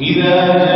الله